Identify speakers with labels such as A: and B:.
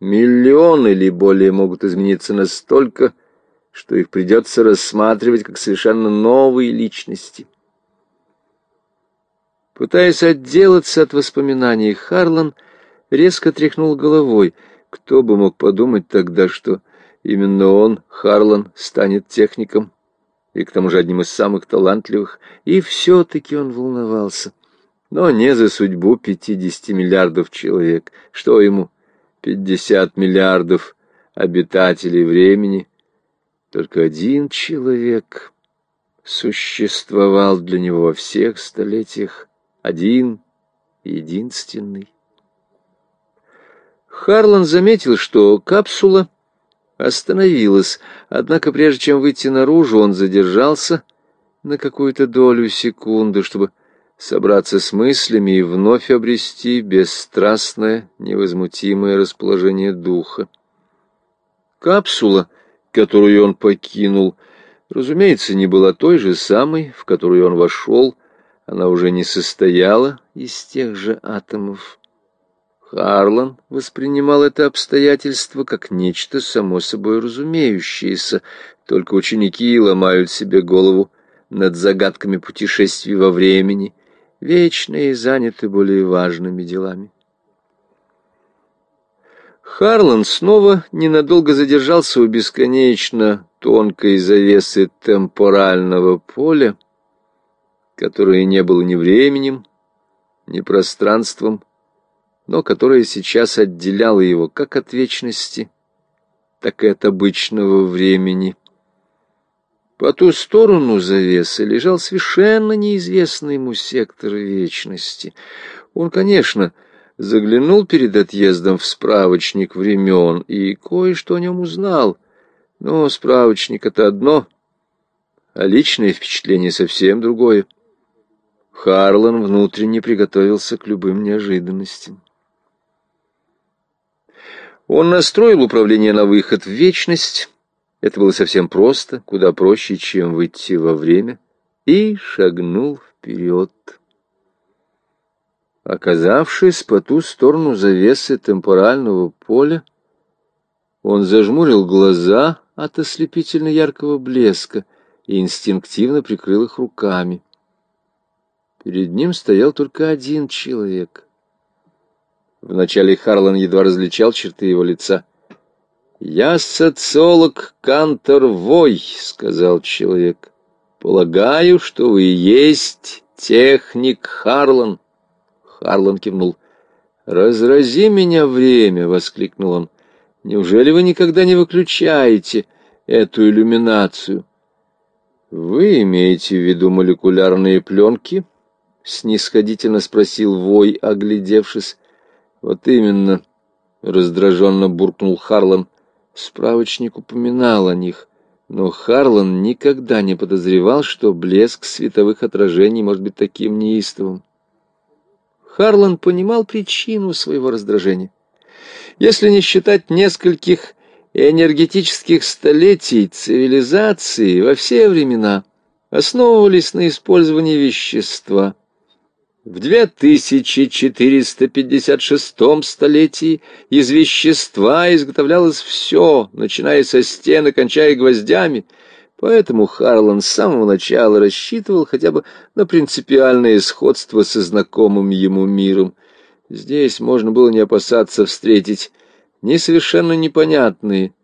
A: Миллионы или более могут измениться настолько, что их придется рассматривать как совершенно новые личности. Пытаясь отделаться от воспоминаний, Харлан резко тряхнул головой. Кто бы мог подумать тогда, что именно он, Харлан, станет техником, и к тому же одним из самых талантливых, и все-таки он волновался. Но не за судьбу пятидесяти миллиардов человек. Что ему? Пятьдесят миллиардов обитателей времени. Только один человек существовал для него во всех столетиях. Один, единственный. Харлан заметил, что капсула остановилась, однако прежде чем выйти наружу, он задержался на какую-то долю секунды, чтобы собраться с мыслями и вновь обрести бесстрастное, невозмутимое расположение духа. Капсула, которую он покинул, разумеется, не была той же самой, в которую он вошел, она уже не состояла из тех же атомов. Харлан воспринимал это обстоятельство как нечто само собой разумеющееся, только ученики ломают себе голову над загадками путешествий во времени — вечные и заняты более важными делами. Харлан снова ненадолго задержался у бесконечно тонкой завесы темпорального поля, которое не было ни временем, ни пространством, но которое сейчас отделяло его как от вечности, так и от обычного времени. По ту сторону завесы лежал совершенно неизвестный ему сектор вечности. Он, конечно, заглянул перед отъездом в справочник времен и кое-что о нем узнал. Но справочник — это одно, а личное впечатление совсем другое. Харлан внутренне приготовился к любым неожиданностям. Он настроил управление на выход в вечность, это было совсем просто, куда проще, чем выйти во время, и шагнул вперед. Оказавшись по ту сторону завесы темпорального поля, он зажмурил глаза от ослепительно яркого блеска и инстинктивно прикрыл их руками. Перед ним стоял только один человек. Вначале Харлан едва различал черты его лица — «Я социолог Кантор Вой», — сказал человек. «Полагаю, что вы есть техник Харлан». Харлан кивнул. «Разрази меня время!» — воскликнул он. «Неужели вы никогда не выключаете эту иллюминацию?» «Вы имеете в виду молекулярные пленки?» — снисходительно спросил Вой, оглядевшись. «Вот именно», — раздраженно буркнул Харлан. Справочник упоминал о них, но Харлан никогда не подозревал, что блеск световых отражений может быть таким неистовым. Харлан понимал причину своего раздражения. Если не считать нескольких энергетических столетий, цивилизации во все времена основывались на использовании вещества – в 2456 столетии из вещества изготовлялось все, начиная со стен и кончая гвоздями, поэтому Харлан с самого начала рассчитывал хотя бы на принципиальное сходство со знакомым ему миром. Здесь можно было не опасаться встретить ни совершенно непонятные,